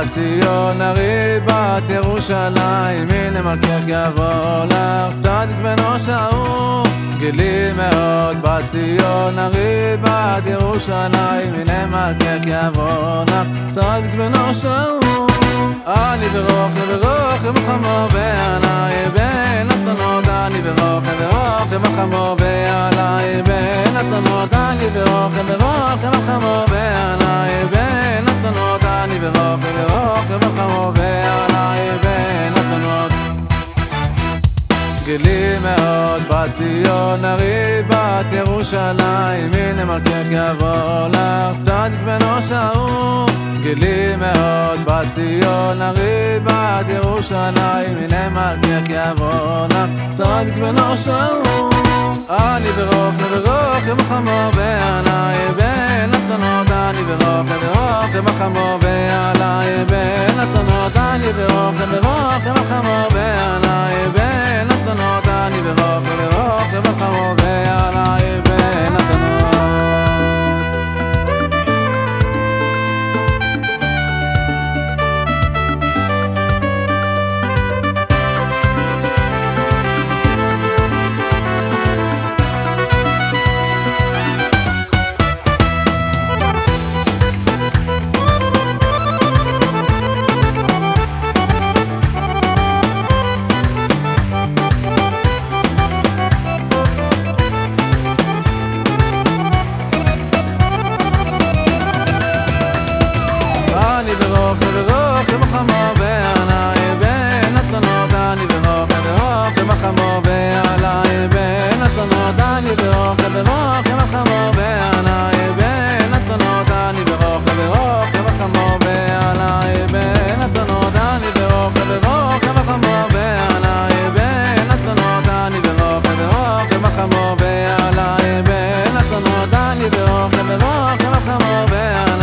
בת ציון הריבת ירושלים הנה מלכך יבוא לך צדיק בנו שאול. גילי מאוד בת ציון הריבת ירושלים הנה מלכך יבוא לך צדיק בנו שאול. אני ברוך וברוך ומחמו ועלי בין התנות אני ברוך וברוך ומחמו ועלי בין התנות אני ברוך וברוך ומחמו ועלי בין אני ברוך וברוך ומחמו ועלי בין התנות גילי מאוד בת ציון הריבת ירושלים הנה מלכך יבוא לך צדיק בנו שאול. גילי מאוד בת ציון הריבת ירושלים הנה מלכך יבוא לך צדיק בנו שאול. אני ברוך וברוך ומחמו ועלי בין התנות אני ברוך ואוכל וחמו ועלי בן התנות אני ואוכל וחמו ועלי خذ روح محمد بعلي بين الطنود أني بروح خذ روح محمد بعلي بين الطنود أني بروح خذ روح محمد بعلي بين الطنود أني بروح خذ روح محمد بعلي بين الطنود أني بروح خذ روح محمد بعلي بين الطنود أني بروح خذ روح محمد بعلي بين الطنود أني بروح خذ روح محمد بعلي